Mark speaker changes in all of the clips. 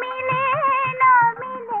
Speaker 1: मिले ना मिले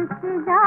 Speaker 1: हंस जा